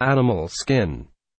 animal skin.